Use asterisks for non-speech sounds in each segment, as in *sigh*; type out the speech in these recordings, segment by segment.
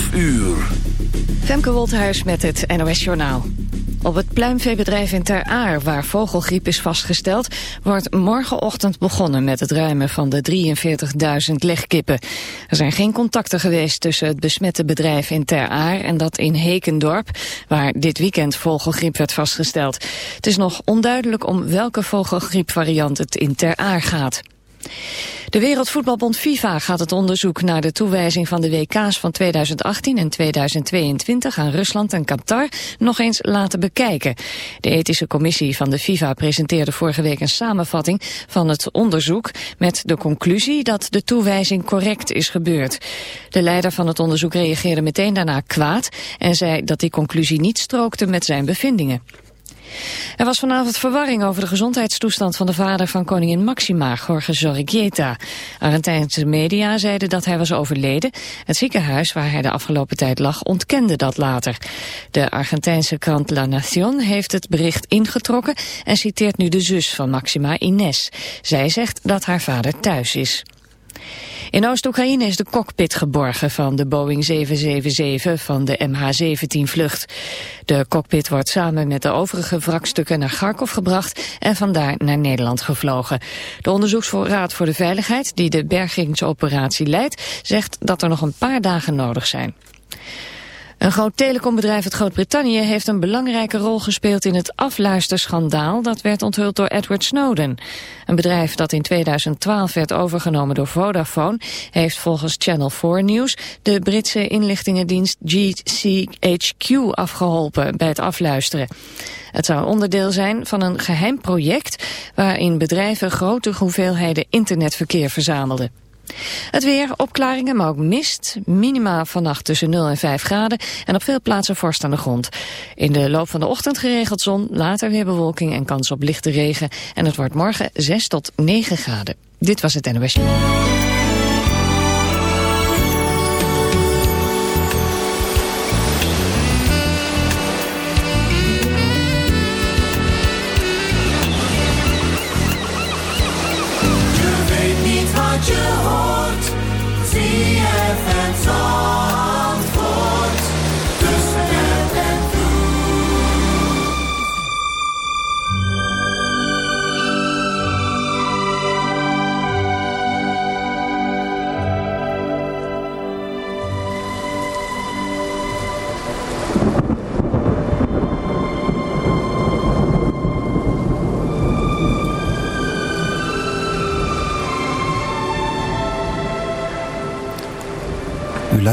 12 uur. Femke Wolthuis met het NOS Journaal. Op het pluimveebedrijf in Ter Aar, waar vogelgriep is vastgesteld... wordt morgenochtend begonnen met het ruimen van de 43.000 legkippen. Er zijn geen contacten geweest tussen het besmette bedrijf in Ter Aar... en dat in Hekendorp, waar dit weekend vogelgriep werd vastgesteld. Het is nog onduidelijk om welke vogelgriepvariant het in Ter Aar gaat. De Wereldvoetbalbond FIFA gaat het onderzoek naar de toewijzing van de WK's van 2018 en 2022 aan Rusland en Qatar nog eens laten bekijken. De ethische commissie van de FIFA presenteerde vorige week een samenvatting van het onderzoek met de conclusie dat de toewijzing correct is gebeurd. De leider van het onderzoek reageerde meteen daarna kwaad en zei dat die conclusie niet strookte met zijn bevindingen. Er was vanavond verwarring over de gezondheidstoestand van de vader van koningin Maxima, Jorge Zorrigueta. Argentijnse media zeiden dat hij was overleden. Het ziekenhuis waar hij de afgelopen tijd lag ontkende dat later. De Argentijnse krant La Nación heeft het bericht ingetrokken en citeert nu de zus van Maxima, Ines. Zij zegt dat haar vader thuis is. In Oost-Oekraïne is de cockpit geborgen van de Boeing 777 van de MH17-vlucht. De cockpit wordt samen met de overige wrakstukken naar Kharkov gebracht en vandaar naar Nederland gevlogen. De Onderzoeksraad voor de Veiligheid, die de bergingsoperatie leidt, zegt dat er nog een paar dagen nodig zijn. Een groot telecombedrijf uit Groot-Brittannië heeft een belangrijke rol gespeeld in het afluisterschandaal dat werd onthuld door Edward Snowden. Een bedrijf dat in 2012 werd overgenomen door Vodafone heeft volgens Channel 4 News de Britse inlichtingendienst GCHQ afgeholpen bij het afluisteren. Het zou onderdeel zijn van een geheim project waarin bedrijven grote hoeveelheden internetverkeer verzamelden. Het weer, opklaringen, maar ook mist. Minima vannacht tussen 0 en 5 graden en op veel plaatsen vorst aan de grond. In de loop van de ochtend geregeld zon, later weer bewolking en kans op lichte regen. En het wordt morgen 6 tot 9 graden. Dit was het NOS.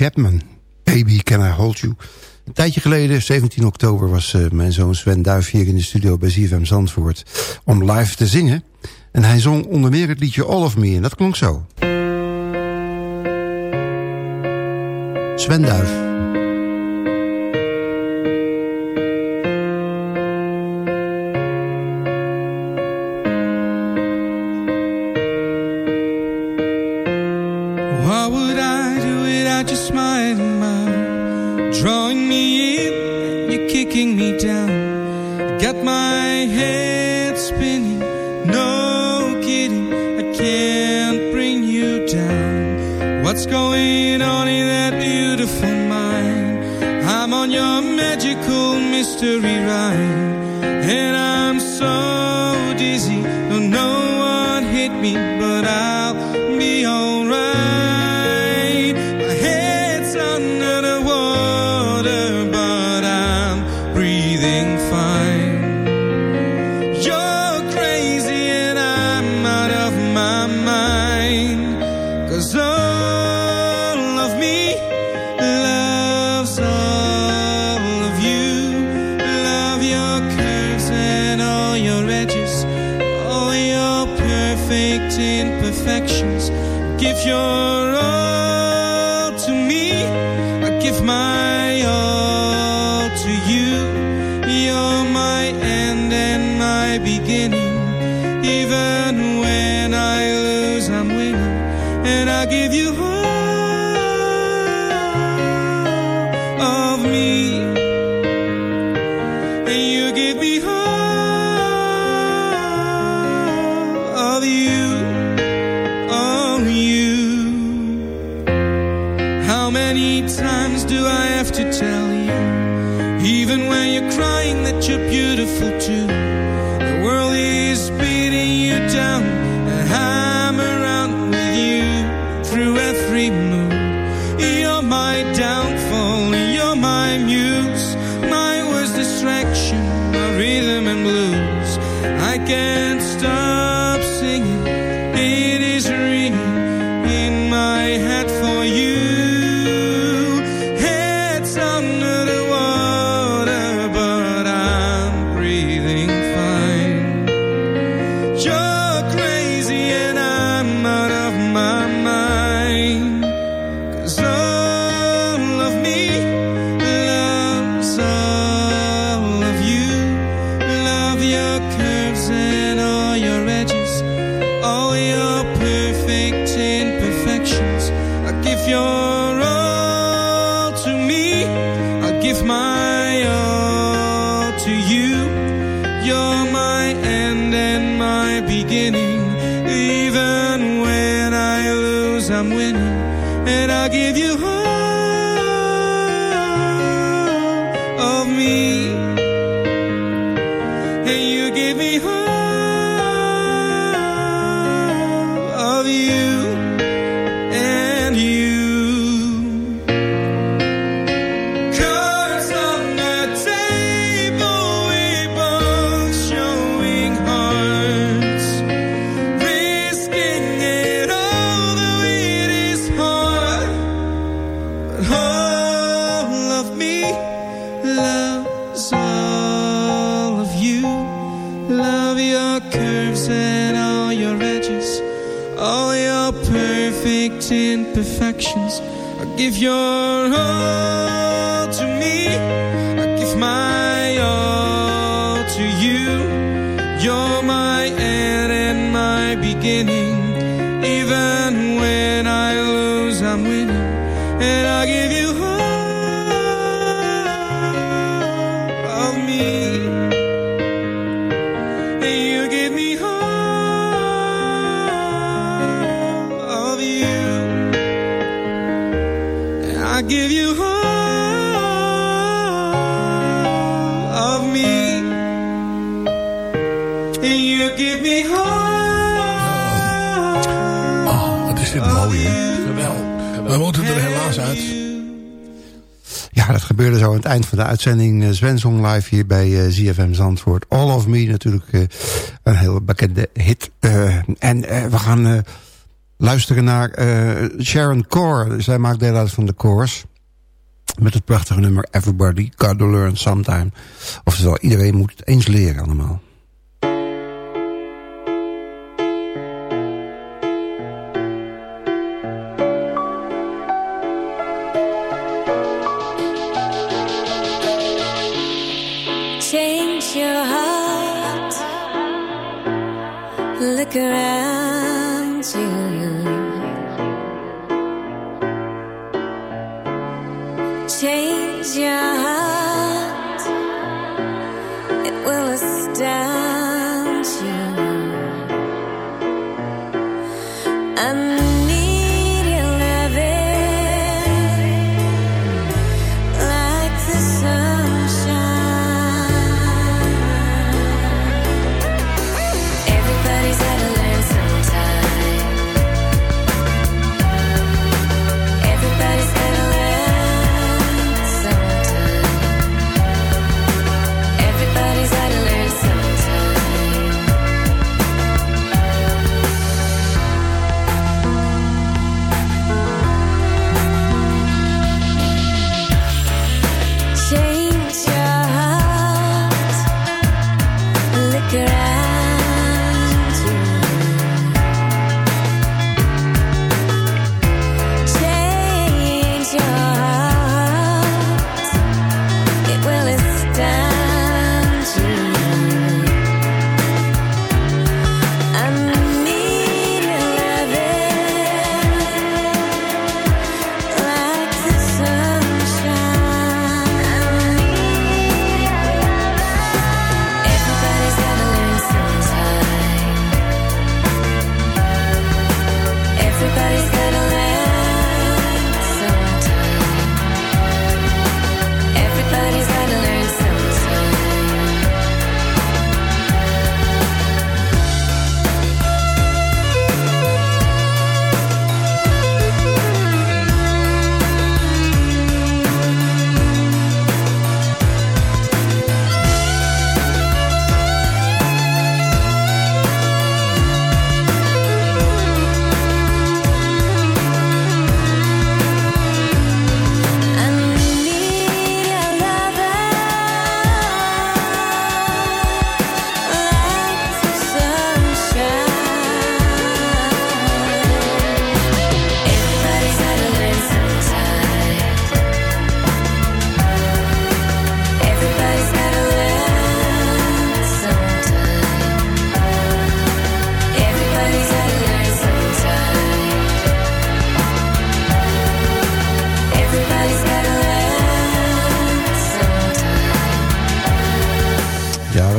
Chapman. Baby, can I hold you? Een tijdje geleden, 17 oktober, was uh, mijn zoon Sven Duif hier in de studio bij ZFM Zandvoort om live te zingen. En hij zong onder meer het liedje All of Me en dat klonk zo. Sven Duif. at your smile Drawing me in, you're kicking me down. Got my head spinning, no kidding I can't bring you down. What's going on in that beautiful mind? I'm on your magical mystery ride. The world is beating you down, and I'm around with you through every mood. You're my downfall, you're my muse, my worst distraction, my rhythm and blues. I can and I give you all of me. And you give me all of you, and I give you all of me. And you give me all. Ah, oh, dat is het mooie. Gebeurde zo aan het eind van de uitzending. Uh, Sven live hier bij eh, ZFM Zandvoort. All of Me natuurlijk uh, een heel bekende hit. en we gaan luisteren naar Sharon Core. Zij maakt deel uit van de chorus. Met het prachtige nummer Everybody Gotta Learn Sometime. Oftewel, iedereen moet het eens leren allemaal. look around.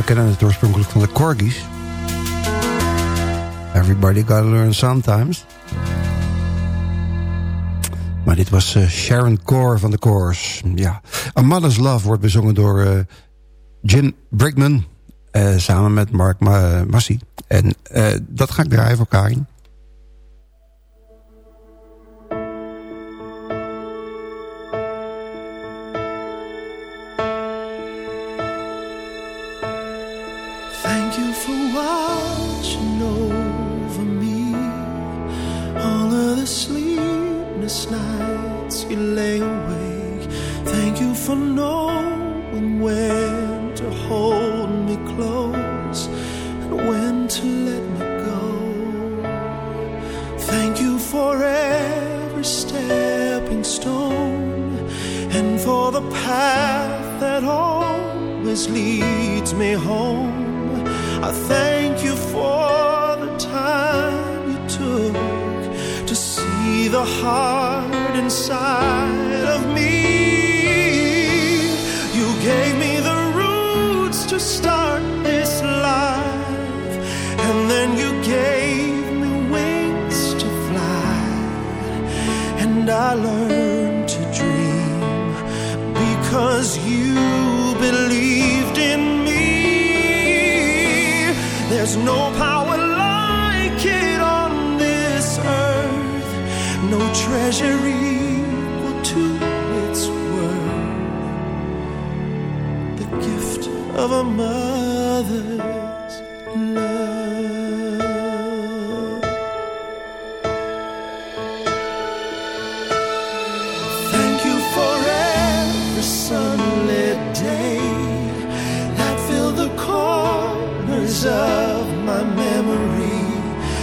We kennen het oorspronkelijk van de Corgis. Everybody gotta learn sometimes. Maar dit was uh, Sharon Core van de Coors. Ja. A Mother's Love wordt bezongen door uh, Jim Brigman. Uh, samen met Mark Ma Massey. En dat ga ik draaien voor Karin. of a mother's love. Thank you for every sunlit day that filled the corners of my memory.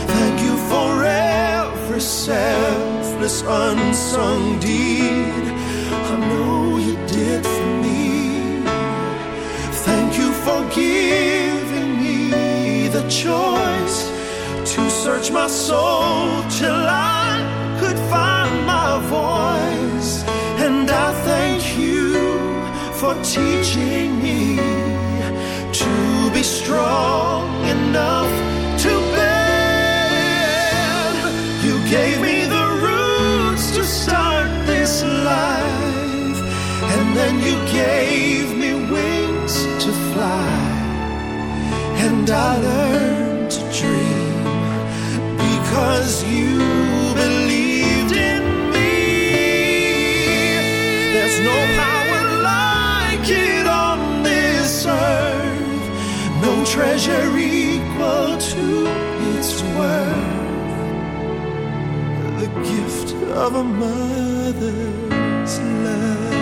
Thank you for every selfless unsung deed giving me the choice to search my soul till I could find my voice. And I thank you for teaching me to be strong And I learned to dream because you believed in me. There's no power like it on this earth, no treasure equal to its worth. The gift of a mother's love.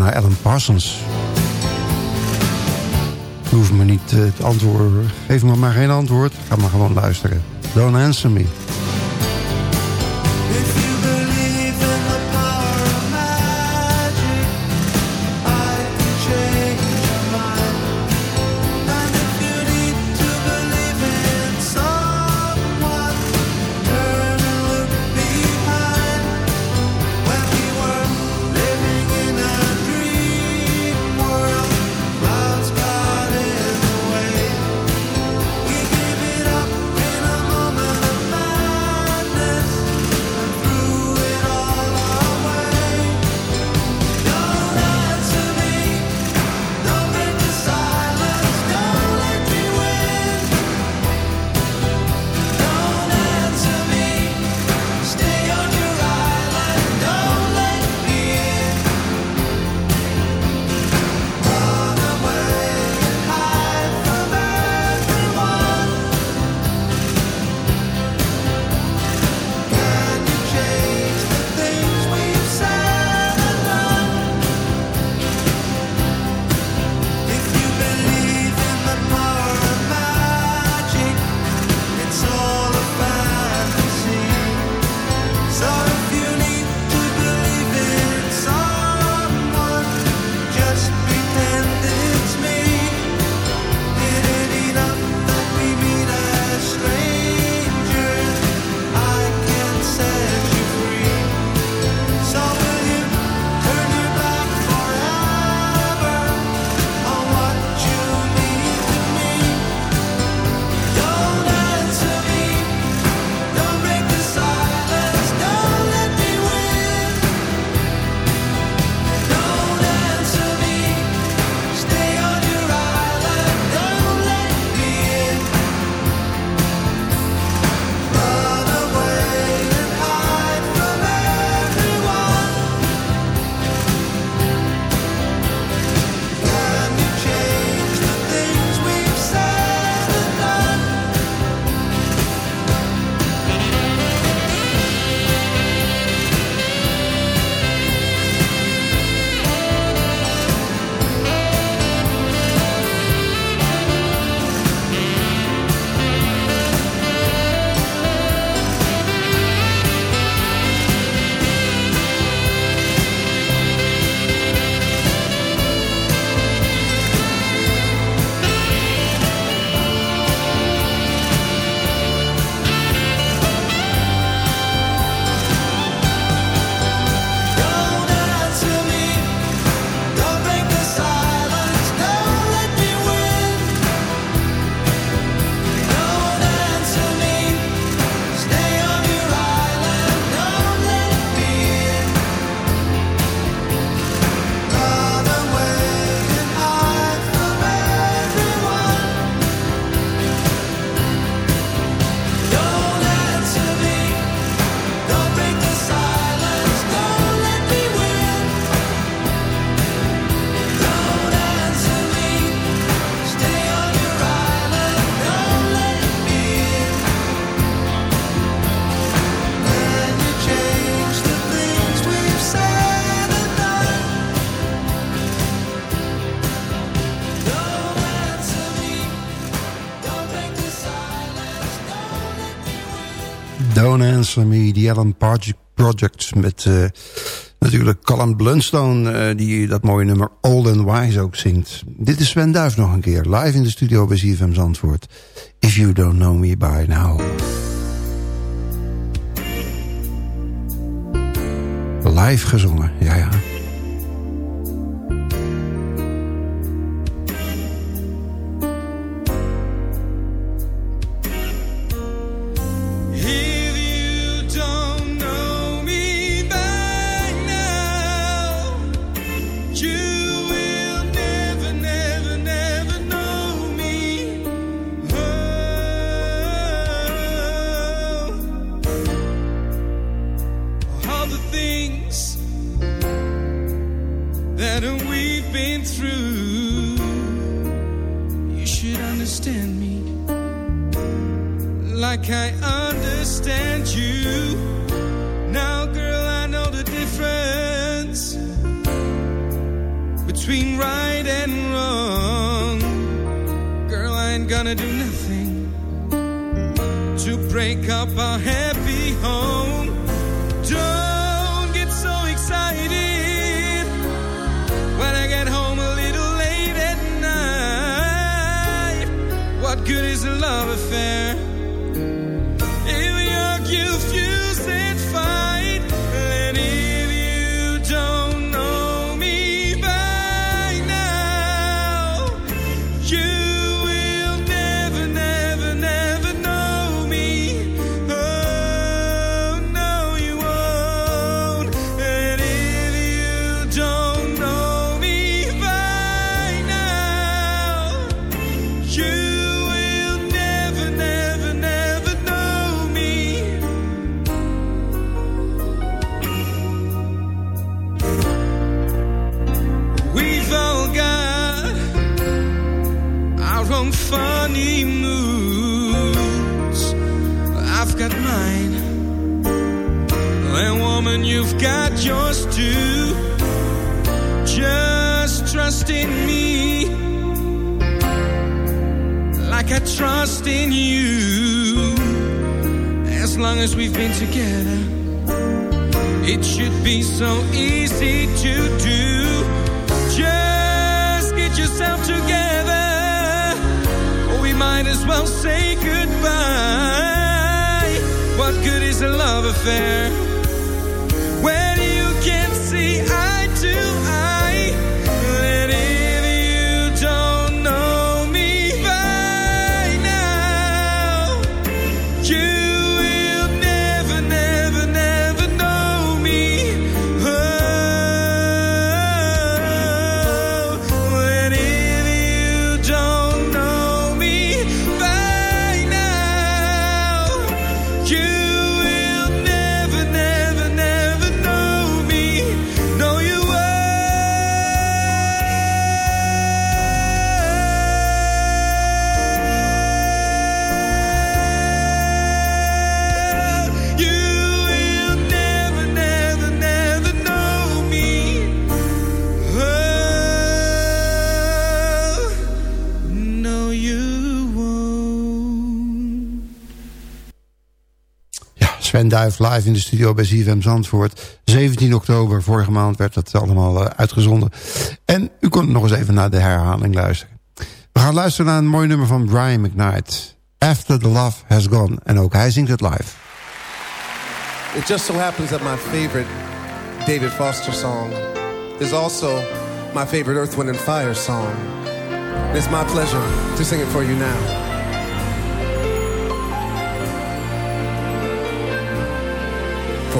Naar Alan Parsons. Je hoeft me niet uh, te antwoorden. Geef me maar geen antwoord. Ga maar gewoon luisteren. Don't answer me. Me, The Alan Project, Project met uh, natuurlijk Colin Blunstone... Uh, die dat mooie nummer Old and Wise ook zingt. Dit is Sven Duif nog een keer, live in de studio bij ZFM Zandvoort. If You Don't Know Me By Now. Live gezongen, ja ja. up our happy home. Don't get so excited when I get home a little late at night. What good is a love affair? as we've been together. It should be so easy to do. Just get yourself together. We might as well say goodbye. What good is a love affair When you can't see Duif live in de studio bij ZFM Zandvoort. 17 oktober, vorige maand werd dat allemaal uh, uitgezonden. En u kon nog eens even naar de herhaling luisteren. We gaan luisteren naar een mooi nummer van Brian McKnight. After the Love Has Gone. En ook hij zingt het live. It just so happens that my favorite David Foster song is also my favorite Earth, Wind and Fire song. It's my pleasure to sing it for you now.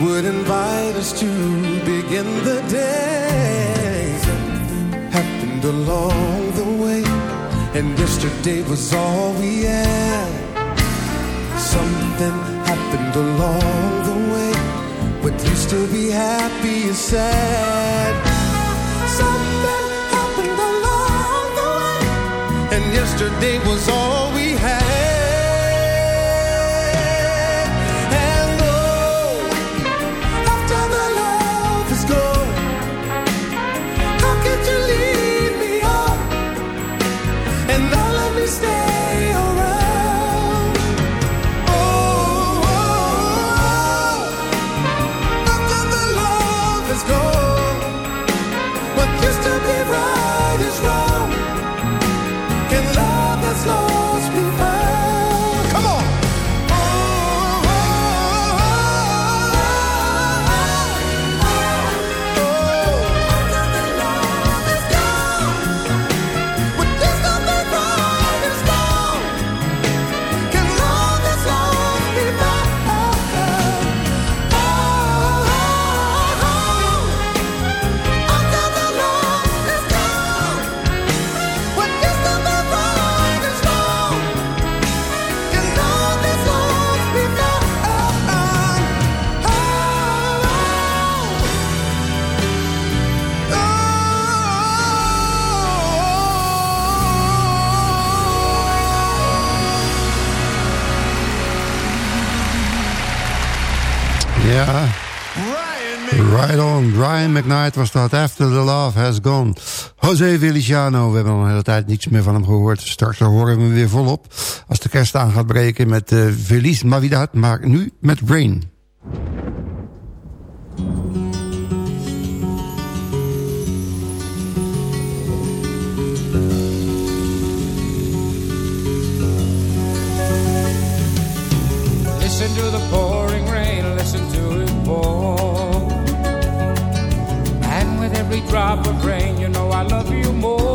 would invite us to begin the day. Something happened along the way, and yesterday was all we had. Something happened along the way, but used to be happy is sad. Something happened along the way, and yesterday was all we Was dat. After the Love Has Gone. José Feliciano. We hebben al een hele tijd niets meer van hem gehoord. Straks horen we hem weer volop. Als de kerst aan gaat breken met uh, Feliz Navidad. Maar nu met Rain. Every drop of rain, you know I love you more.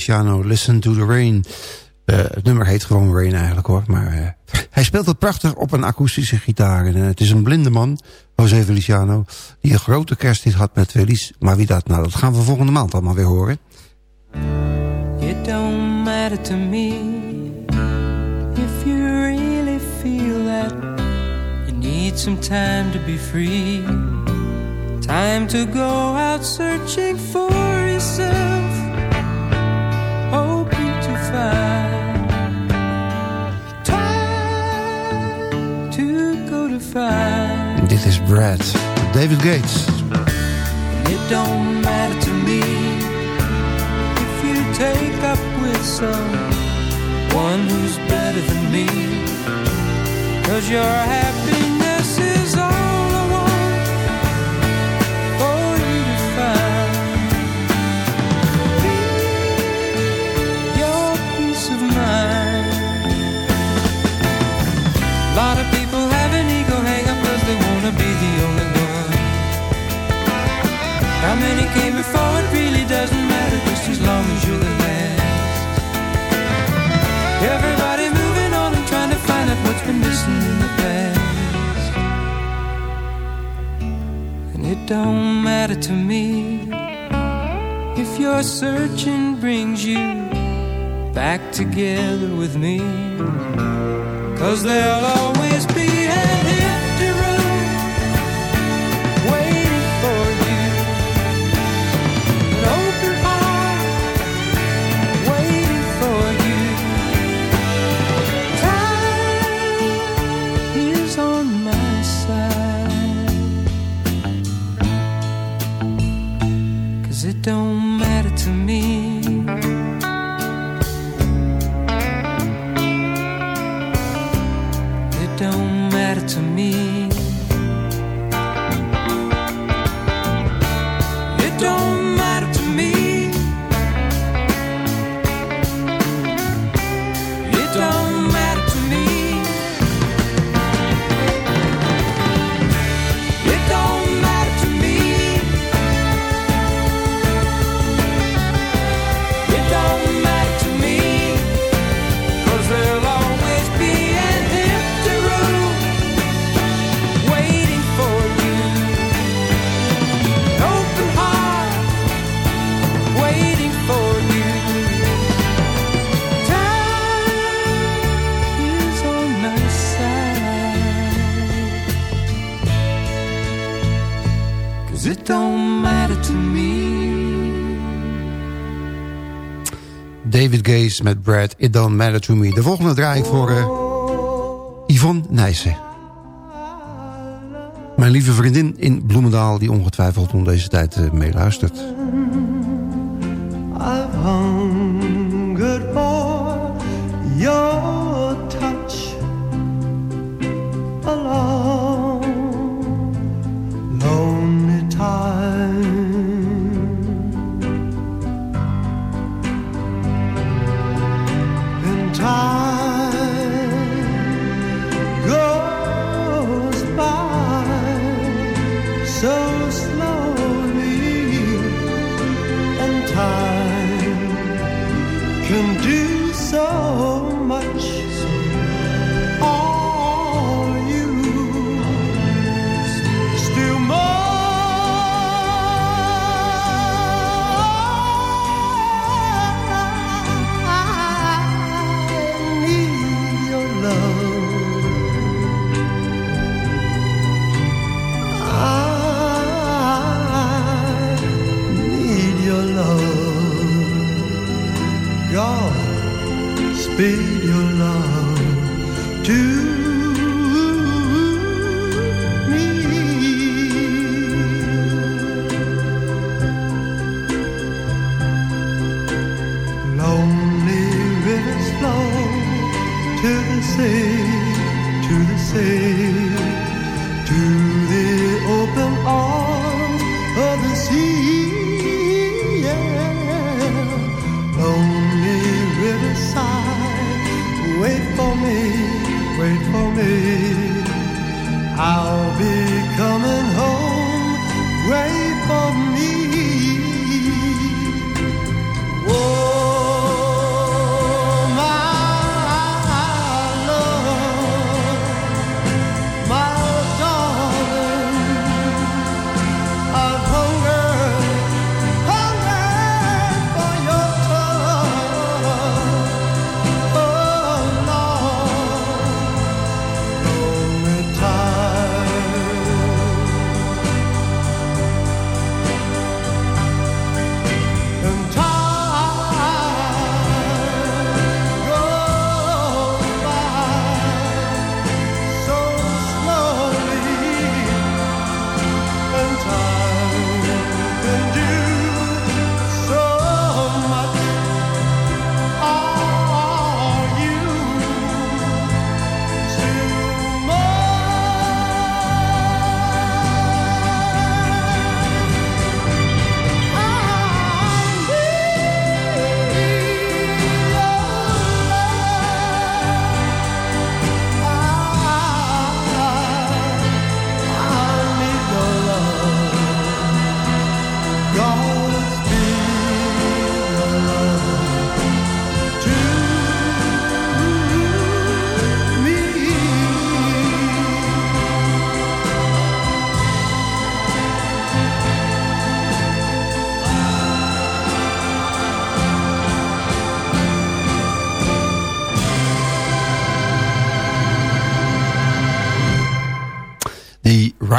Feliciano, Listen to the Rain. Eh, het nummer heet gewoon Rain eigenlijk hoor. Maar eh, hij speelt het prachtig op een akoestische gitaar. En, eh, het is een blinde man, José Feliciano... die een grote kersthit had met Feliz Navidad. Nou, dat gaan we volgende maand allemaal weer horen. It don't matter to me if you really feel that you need some time to be free. Time to go out searching for yourself, to find. Dit is Brad, David Gates. It don't matter to me if you take up with someone who's better than me. Cause your happiness is all came before, it really doesn't matter, just as long as you're the last. Everybody moving on and trying to find out what's been missing in the past. And it don't matter to me if your searching brings you back together with me. Cause there'll always be don't David Gaze met Brad, It Don't Matter To Me. De volgende draai ik voor eh, Yvonne Nijssen. Mijn lieve vriendin in Bloemendaal... die ongetwijfeld om deze tijd uh, meeluistert.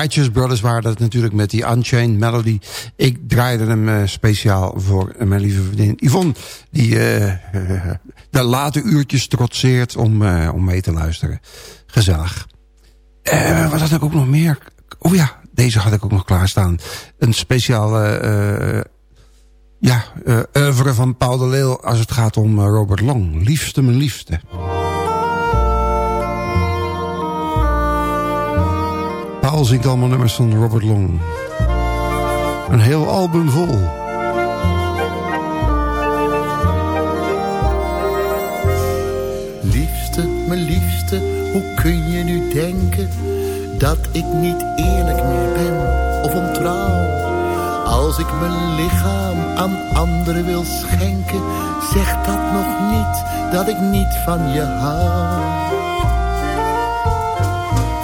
Righteous Brothers waren dat natuurlijk met die Unchained Melody. Ik draaide hem uh, speciaal voor mijn lieve vriendin Yvonne. Die uh, *laughs* de late uurtjes trotseert om, om mee te luisteren. Gezellig. wat had ik ook nog meer? Oh ja, deze had ik ook nog klaarstaan. Een speciale ja, oeuvre van Paul de Leeuw als het gaat om Robert Long. Liefste mijn liefste. Paul zingt allemaal nummers van Robert Long. Een heel album vol. Liefste, mijn liefste, hoe kun je nu denken dat ik niet eerlijk meer ben of ontrouw? Als ik mijn lichaam aan anderen wil schenken, zegt dat nog niet dat ik niet van je hou.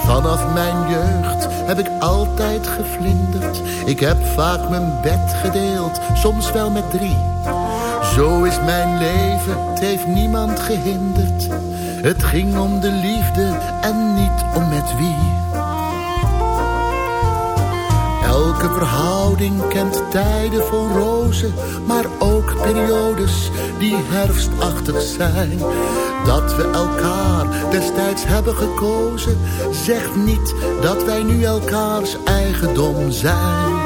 Vanaf mijn jeugd heb ik altijd gevlinderd. Ik heb vaak mijn bed gedeeld, soms wel met drie. Zo is mijn leven, het heeft niemand gehinderd. Het ging om de liefde en niet om met wie. Elke verhouding kent tijden vol rozen, maar ook periodes die herfstachtig zijn. Dat we elkaar destijds hebben gekozen, zegt niet dat wij nu elkaars eigendom zijn.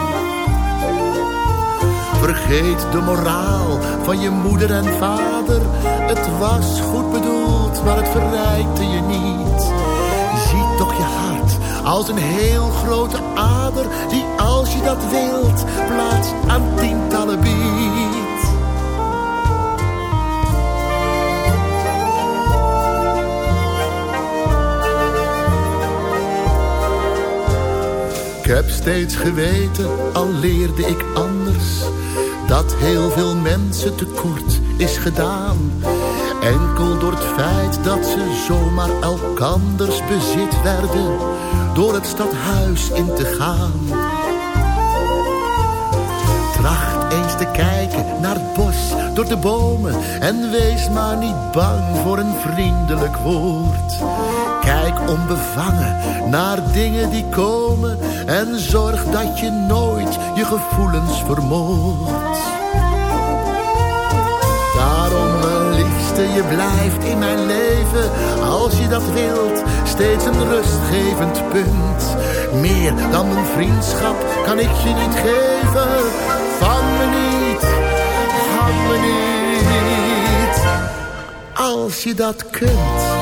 Vergeet de moraal van je moeder en vader. Het was goed bedoeld, maar het verrijkte je niet. Zie toch je hart als een heel grote ader... die als je dat wilt, plaats aan tientallen biedt. Heb steeds geweten, al leerde ik anders... dat heel veel mensen tekort is gedaan. Enkel door het feit dat ze zomaar elkanders bezit werden... door het stadhuis in te gaan. Tracht eens te kijken naar het bos door de bomen... en wees maar niet bang voor een vriendelijk woord... Kijk onbevangen naar dingen die komen en zorg dat je nooit je gevoelens vermoordt. Daarom, mijn liefste, je blijft in mijn leven, als je dat wilt, steeds een rustgevend punt. Meer dan mijn vriendschap kan ik je niet geven, van me niet, van me niet, als je dat kunt.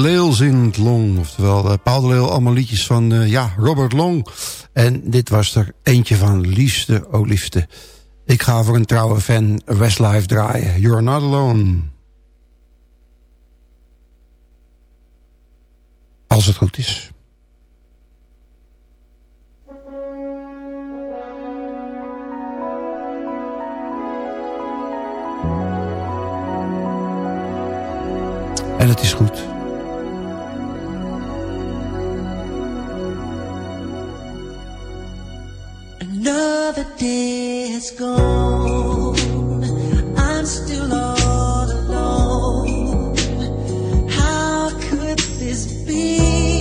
Leeuw in Long. Oftewel, uh, Paul de Leeuw, allemaal liedjes van uh, ja, Robert Long. En dit was er eentje van Liefste, oh. Ik ga voor een trouwe fan Westlife draaien. You're not alone. Als het goed is. En het is goed. Another day has gone. I'm still all alone. How could this be?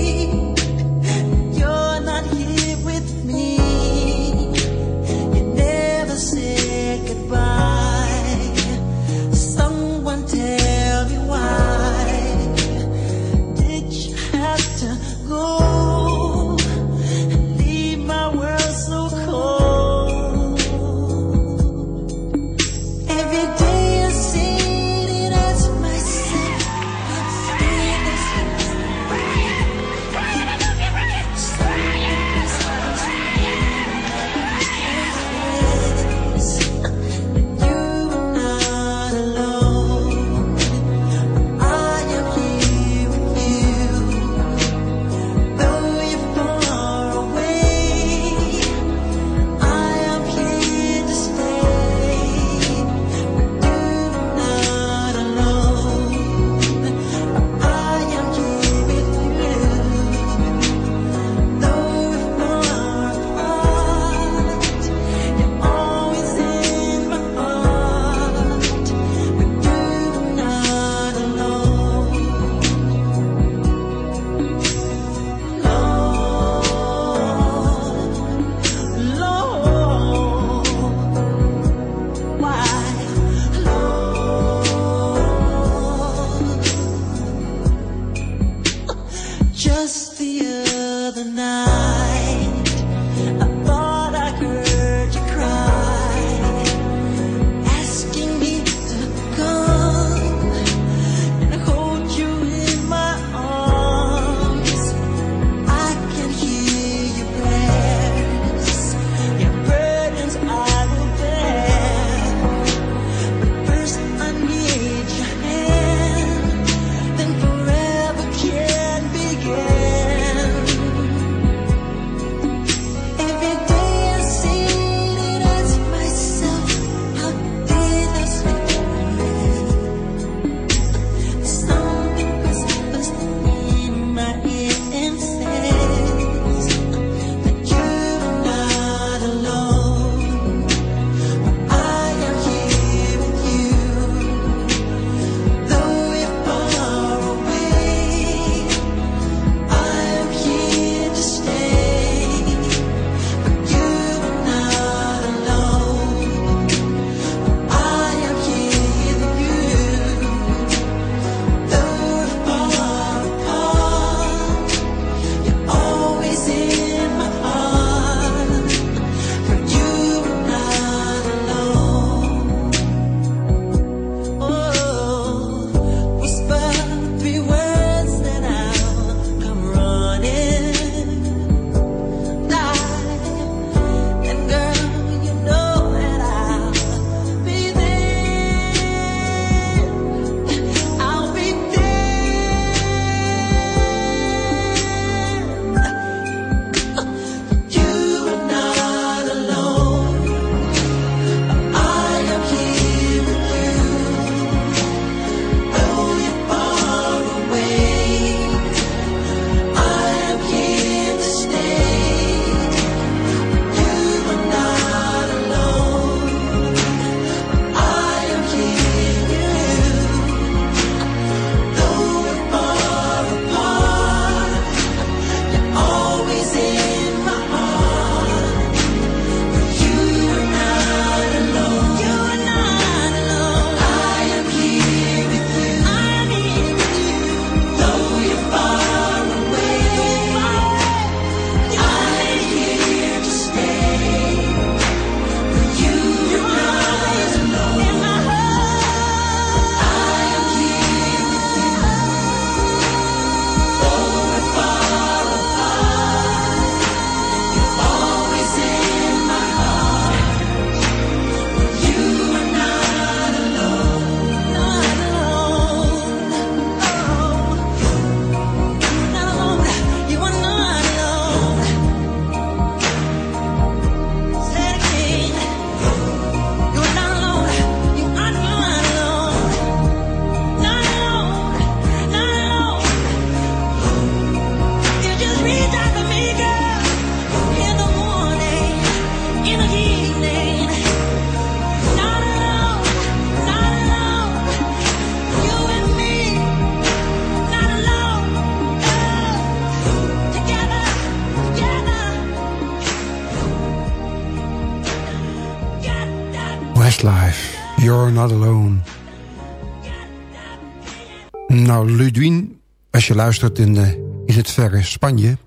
Je luistert in, uh, in het verre Spanje...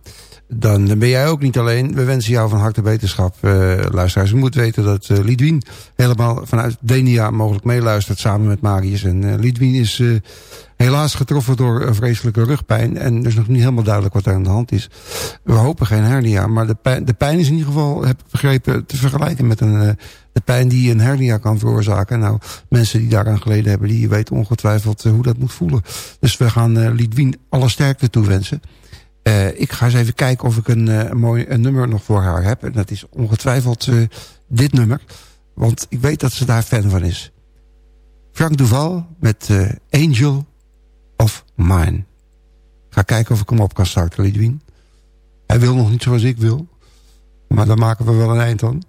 dan ben jij ook niet alleen. We wensen jou van harte wetenschap, uh, luisteraars. Je moet weten dat uh, Lidwien helemaal vanuit Denia mogelijk meeluistert... samen met Marius. En uh, Lidwien is helaas getroffen door vreselijke rugpijn. En is nog niet helemaal duidelijk wat er aan de hand is. We hopen geen hernia, maar de pijn, de pijn is in ieder geval, heb ik begrepen... te vergelijken met een de pijn die een hernia kan veroorzaken. Nou, mensen die daaraan geleden hebben, die weten ongetwijfeld uh, hoe dat moet voelen. Dus we gaan uh, Lidwien alle sterkte toewensen. Ik ga eens even kijken of ik een, mooi een nummer nog voor haar heb. En dat is ongetwijfeld dit nummer. Want ik weet dat ze daar fan van is. Frank Duval met Angel Mine. Ga kijken of ik hem op kan starten, Lidwien. Hij wil nog niet zoals ik wil. Maar daar maken we wel een eind aan.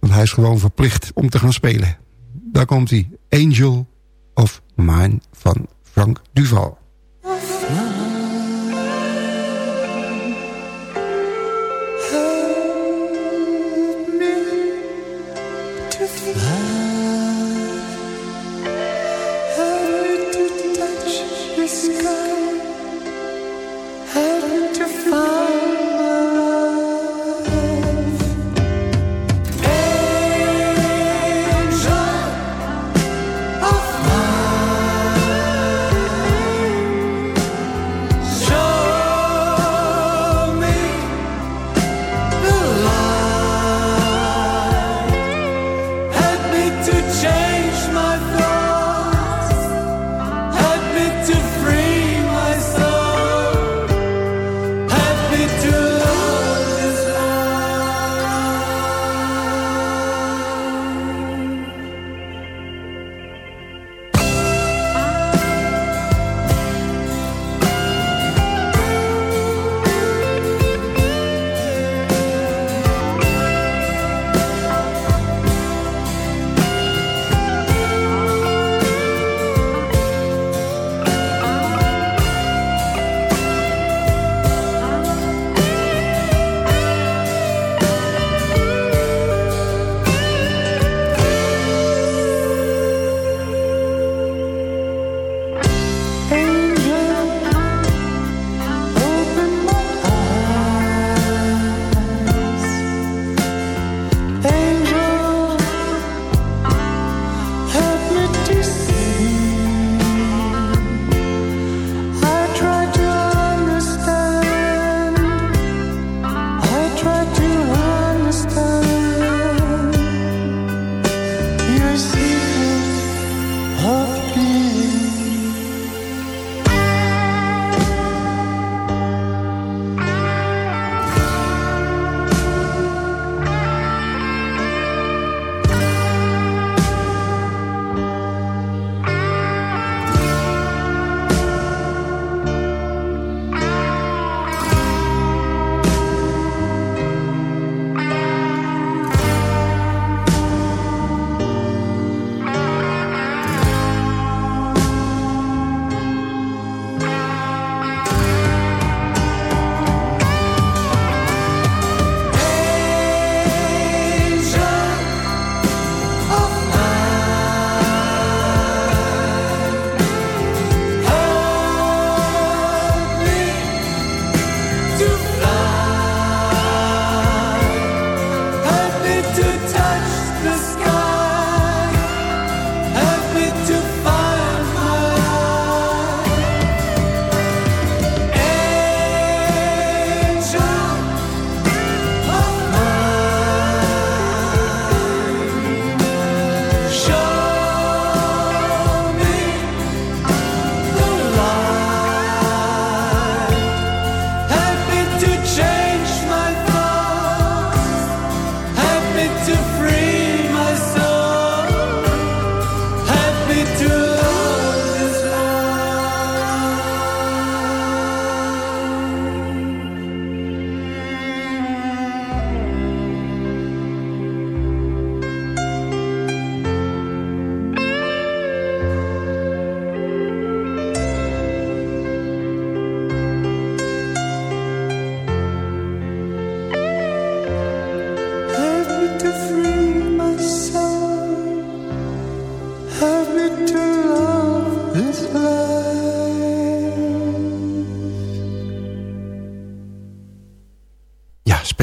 Want hij is gewoon verplicht om te gaan spelen. Daar komt hij. Angel of Mine van Frank Duval.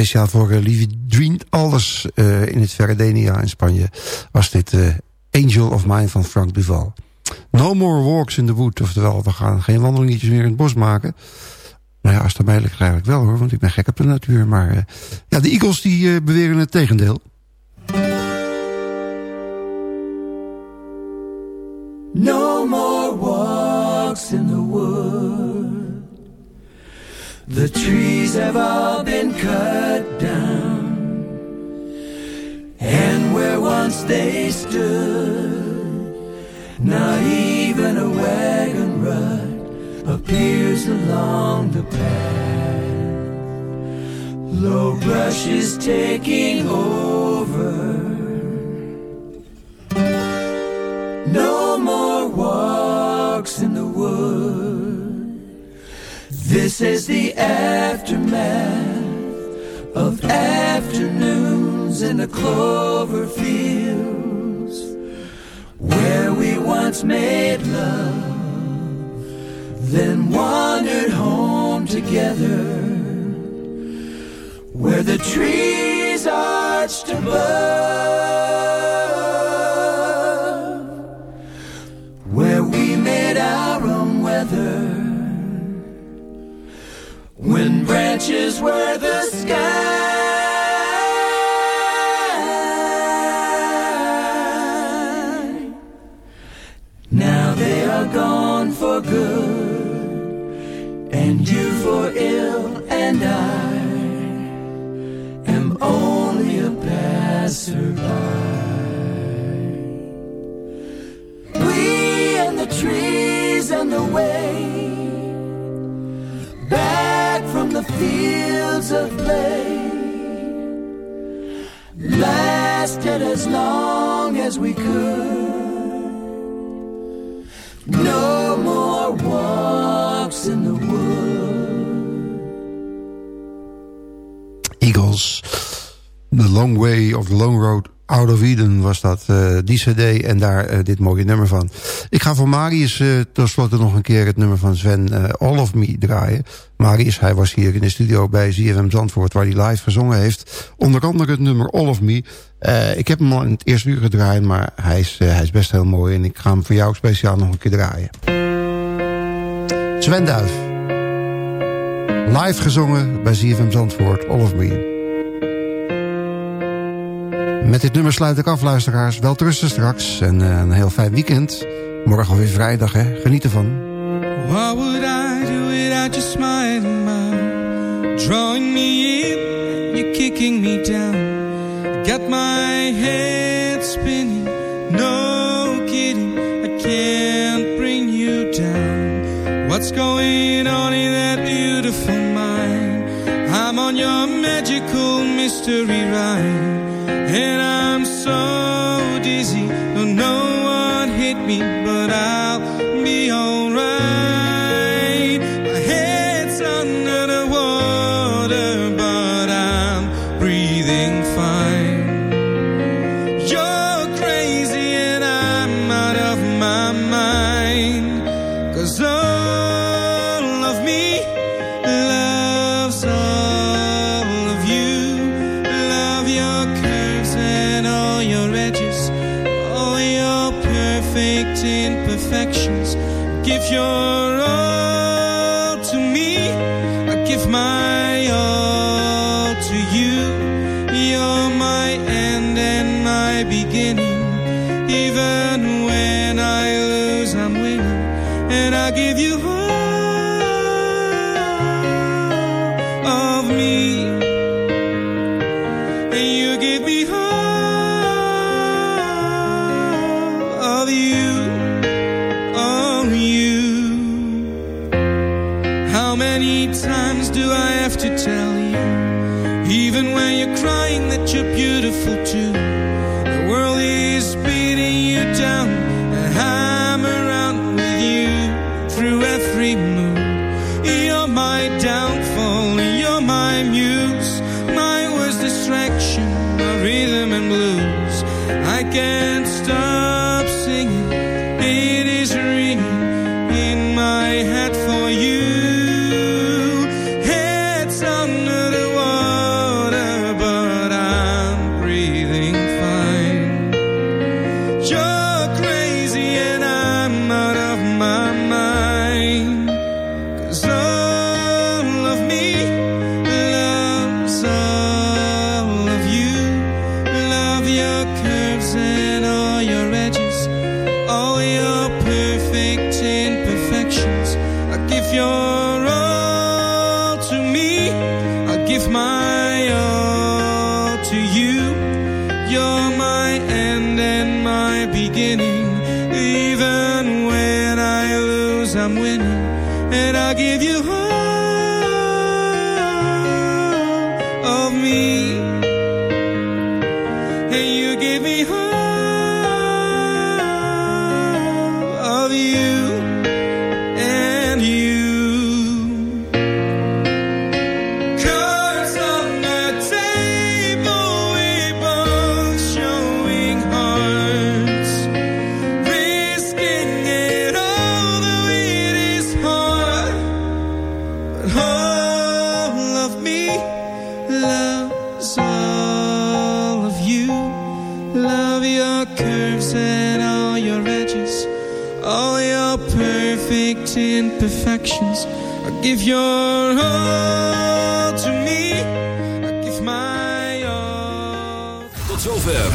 Speciaal voor uh, Livy Dreamed Alles uh, in het Verredenia in Spanje... was dit uh, Angel of Mine van Frank Duval. No more walks in the wood. Oftewel, we gaan geen wandelingetjes meer in het bos maken. Nou ja, als dat mij eigenlijk wel hoor, want ik ben gek op de natuur. Maar ja, de Eagles die beweren het tegendeel. No more walks in the. The trees have all been cut down, and where once they stood, not even a wagon rut appears along the path. Low brush is taking over. No more walks in the woods. This is the aftermath of afternoons in the clover fields where we once made love, then wandered home together where the trees arched above, were the sky. Now they are gone for good, and you for ill, and I am only a passerby. We and the trees and the way back the fields of play lasted as long as we could. No more walks in the wood. Eagles, The Long Way of the Long Road Out of was dat, uh, die cd en daar uh, dit mooie nummer van. Ik ga voor Marius uh, tenslotte nog een keer het nummer van Sven All of Me draaien. Marius, hij was hier in de studio bij ZFM Zandvoort waar hij live gezongen heeft. Onder andere het nummer All of Me. ik heb hem al in het eerste uur gedraaid, maar hij is, hij is best heel mooi. En ik ga hem voor jou speciaal nog een keer draaien. Sven Duif. Live gezongen bij ZFM Zandvoort, All of Me. Met dit nummer sluit ik af, luisteraars. Wel trusten straks en uh, een heel fijn weekend. Morgen weer vrijdag, hè. Geniet ervan. What would I do without your smiling mind? Drawing me in, you're kicking me down. Got my head spinning, no kidding. I can't bring you down. What's going on in that beautiful mind? I'm on your magical mystery ride.